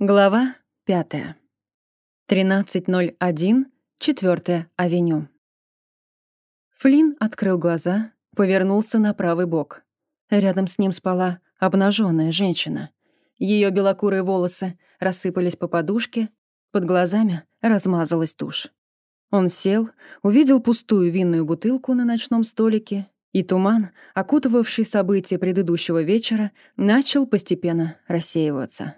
Глава 5. 13.01, 4 авеню. Флинн открыл глаза, повернулся на правый бок. Рядом с ним спала обнаженная женщина. Ее белокурые волосы рассыпались по подушке, под глазами размазалась тушь. Он сел, увидел пустую винную бутылку на ночном столике, и туман, окутывавший события предыдущего вечера, начал постепенно рассеиваться.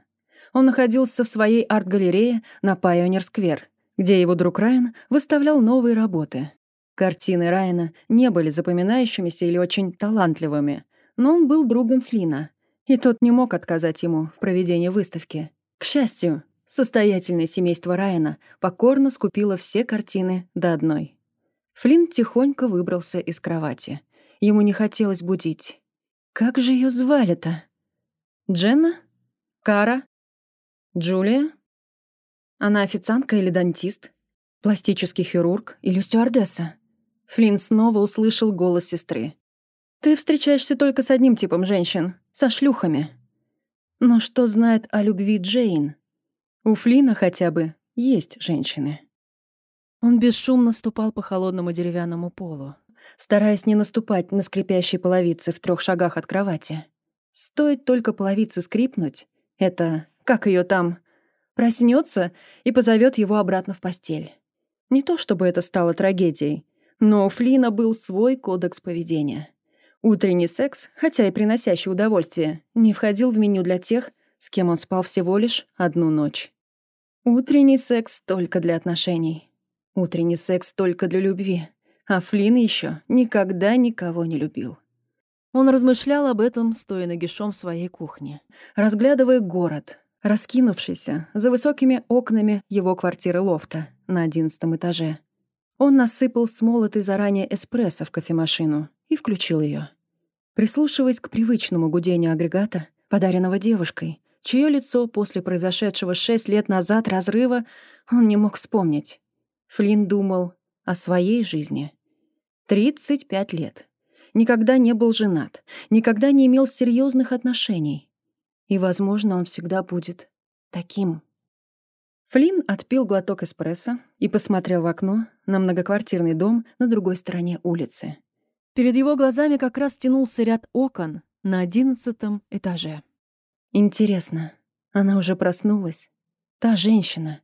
Он находился в своей арт-галерее на Пайонер-сквер, где его друг Райан выставлял новые работы. Картины Райана не были запоминающимися или очень талантливыми, но он был другом Флина, и тот не мог отказать ему в проведении выставки. К счастью, состоятельное семейство Райана покорно скупило все картины до одной. Флинн тихонько выбрался из кровати. Ему не хотелось будить. Как же ее звали-то? Дженна? Кара? Джулия? Она официантка или дантист? Пластический хирург или стюардесса? Флинн снова услышал голос сестры. «Ты встречаешься только с одним типом женщин — со шлюхами». Но что знает о любви Джейн? У Флина хотя бы есть женщины. Он бесшумно ступал по холодному деревянному полу, стараясь не наступать на скрипящие половицы в трех шагах от кровати. Стоит только половице скрипнуть, это как ее там, проснется и позовет его обратно в постель. Не то чтобы это стало трагедией, но у Флина был свой кодекс поведения. Утренний секс, хотя и приносящий удовольствие, не входил в меню для тех, с кем он спал всего лишь одну ночь. Утренний секс только для отношений. Утренний секс только для любви. А Флин еще никогда никого не любил. Он размышлял об этом, стоя нагишом в своей кухне, разглядывая город, раскинувшийся за высокими окнами его квартиры-лофта на одиннадцатом этаже. Он насыпал смолотый заранее эспрессо в кофемашину и включил ее. Прислушиваясь к привычному гудению агрегата, подаренного девушкой, чье лицо после произошедшего шесть лет назад разрыва он не мог вспомнить, Флинн думал о своей жизни. 35 лет. Никогда не был женат, никогда не имел серьезных отношений. И, возможно, он всегда будет таким. Флинн отпил глоток эспрессо и посмотрел в окно на многоквартирный дом на другой стороне улицы. Перед его глазами как раз тянулся ряд окон на одиннадцатом этаже. Интересно, она уже проснулась? Та женщина,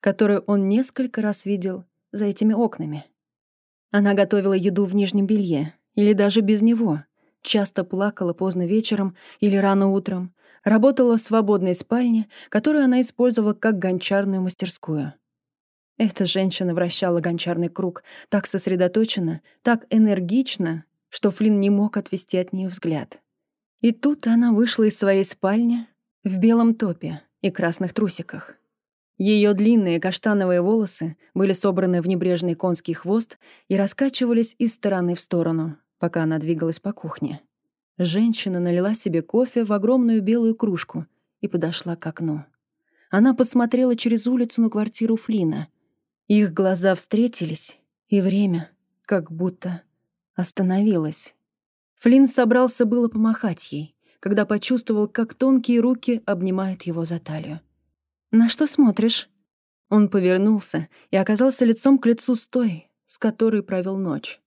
которую он несколько раз видел за этими окнами. Она готовила еду в нижнем белье, или даже без него, часто плакала поздно вечером или рано утром, Работала в свободной спальне, которую она использовала как гончарную мастерскую. Эта женщина вращала гончарный круг так сосредоточенно, так энергично, что Флинн не мог отвести от нее взгляд. И тут она вышла из своей спальни в белом топе и красных трусиках. Ее длинные каштановые волосы были собраны в небрежный конский хвост и раскачивались из стороны в сторону, пока она двигалась по кухне. Женщина налила себе кофе в огромную белую кружку и подошла к окну. Она посмотрела через улицу на квартиру Флина. Их глаза встретились, и время как будто остановилось. Флинн собрался было помахать ей, когда почувствовал, как тонкие руки обнимают его за талию. «На что смотришь?» Он повернулся и оказался лицом к лицу с той, с которой провел ночь.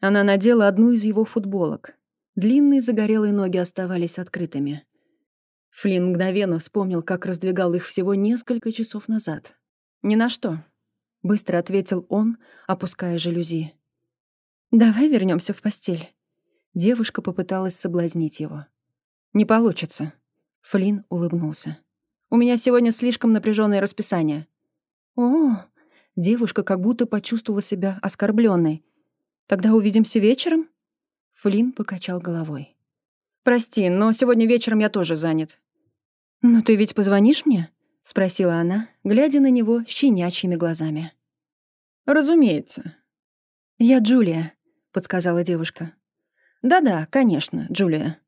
Она надела одну из его футболок, Длинные загорелые ноги оставались открытыми. Флинн мгновенно вспомнил, как раздвигал их всего несколько часов назад. «Ни на что», — быстро ответил он, опуская жалюзи. «Давай вернемся в постель». Девушка попыталась соблазнить его. «Не получится». Флинн улыбнулся. «У меня сегодня слишком напряженное расписание». «О!» Девушка как будто почувствовала себя оскорбленной. «Тогда увидимся вечером?» Флинн покачал головой. «Прости, но сегодня вечером я тоже занят». «Но ты ведь позвонишь мне?» — спросила она, глядя на него щенячьими глазами. «Разумеется». «Я Джулия», — подсказала девушка. «Да-да, конечно, Джулия».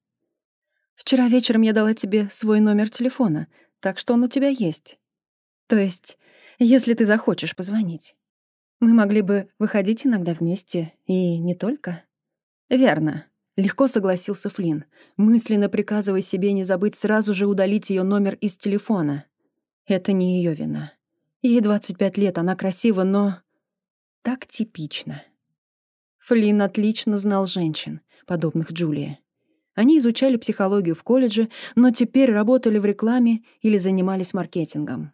«Вчера вечером я дала тебе свой номер телефона, так что он у тебя есть. То есть, если ты захочешь позвонить. Мы могли бы выходить иногда вместе, и не только». «Верно», — легко согласился Флинн, мысленно приказывая себе не забыть сразу же удалить ее номер из телефона. Это не ее вина. Ей 25 лет, она красива, но... Так типично. Флинн отлично знал женщин, подобных Джулии. Они изучали психологию в колледже, но теперь работали в рекламе или занимались маркетингом.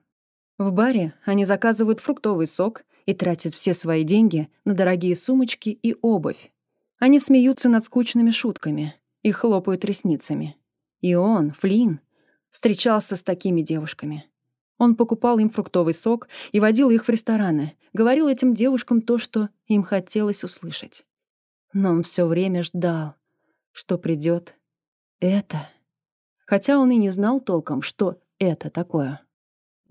В баре они заказывают фруктовый сок и тратят все свои деньги на дорогие сумочки и обувь. Они смеются над скучными шутками и хлопают ресницами. И он, Флинн, встречался с такими девушками. Он покупал им фруктовый сок и водил их в рестораны, говорил этим девушкам то, что им хотелось услышать. Но он все время ждал, что придет это. Хотя он и не знал толком, что это такое.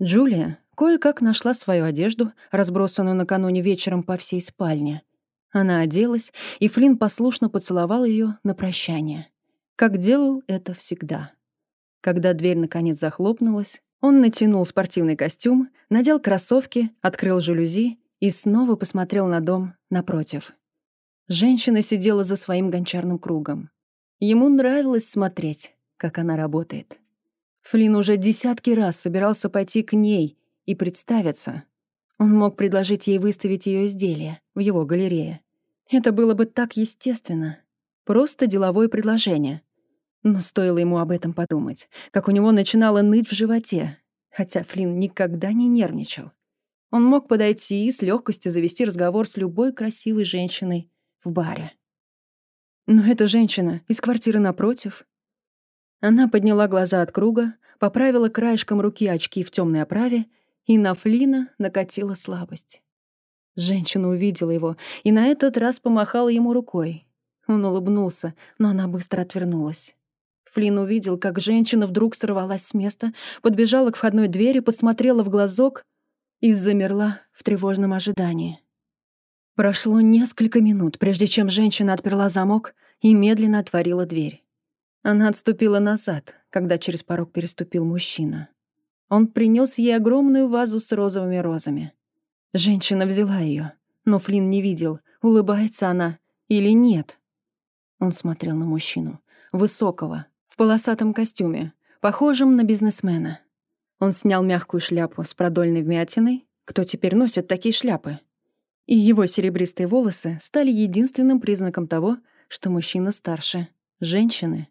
Джулия кое-как нашла свою одежду, разбросанную накануне вечером по всей спальне. Она оделась, и Флинн послушно поцеловал ее на прощание, как делал это всегда. Когда дверь наконец захлопнулась, он натянул спортивный костюм, надел кроссовки, открыл жалюзи и снова посмотрел на дом напротив. Женщина сидела за своим гончарным кругом. Ему нравилось смотреть, как она работает. Флин уже десятки раз собирался пойти к ней и представиться. Он мог предложить ей выставить ее изделие в его галерее. Это было бы так естественно. Просто деловое предложение. Но стоило ему об этом подумать, как у него начинало ныть в животе, хотя Флинн никогда не нервничал. Он мог подойти и с легкостью завести разговор с любой красивой женщиной в баре. Но эта женщина из квартиры напротив. Она подняла глаза от круга, поправила краешком руки очки в темной оправе, и на Флина накатила слабость. Женщина увидела его и на этот раз помахала ему рукой. Он улыбнулся, но она быстро отвернулась. Флин увидел, как женщина вдруг сорвалась с места, подбежала к входной двери, посмотрела в глазок и замерла в тревожном ожидании. Прошло несколько минут, прежде чем женщина отперла замок и медленно отворила дверь. Она отступила назад, когда через порог переступил мужчина. Он принес ей огромную вазу с розовыми розами. Женщина взяла ее, но Флин не видел, улыбается она или нет. Он смотрел на мужчину, высокого, в полосатом костюме, похожем на бизнесмена. Он снял мягкую шляпу с продольной вмятиной. Кто теперь носит такие шляпы? И его серебристые волосы стали единственным признаком того, что мужчина старше женщины.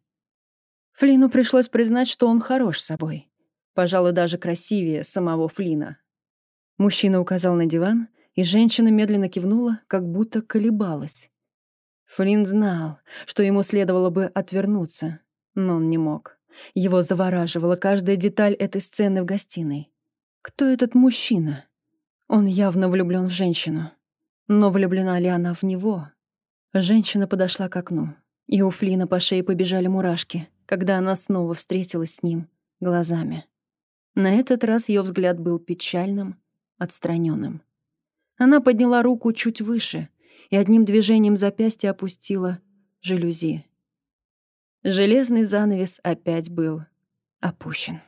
Флину пришлось признать, что он хорош собой. Пожалуй, даже красивее самого Флина. Мужчина указал на диван, и женщина медленно кивнула, как будто колебалась. Флинн знал, что ему следовало бы отвернуться, но он не мог. Его завораживала каждая деталь этой сцены в гостиной. Кто этот мужчина? Он явно влюблен в женщину. Но влюблена ли она в него? Женщина подошла к окну, и у Флина по шее побежали мурашки, когда она снова встретилась с ним глазами. На этот раз ее взгляд был печальным, отстраненным. Она подняла руку чуть выше и одним движением запястья опустила жалюзи. Железный занавес опять был опущен.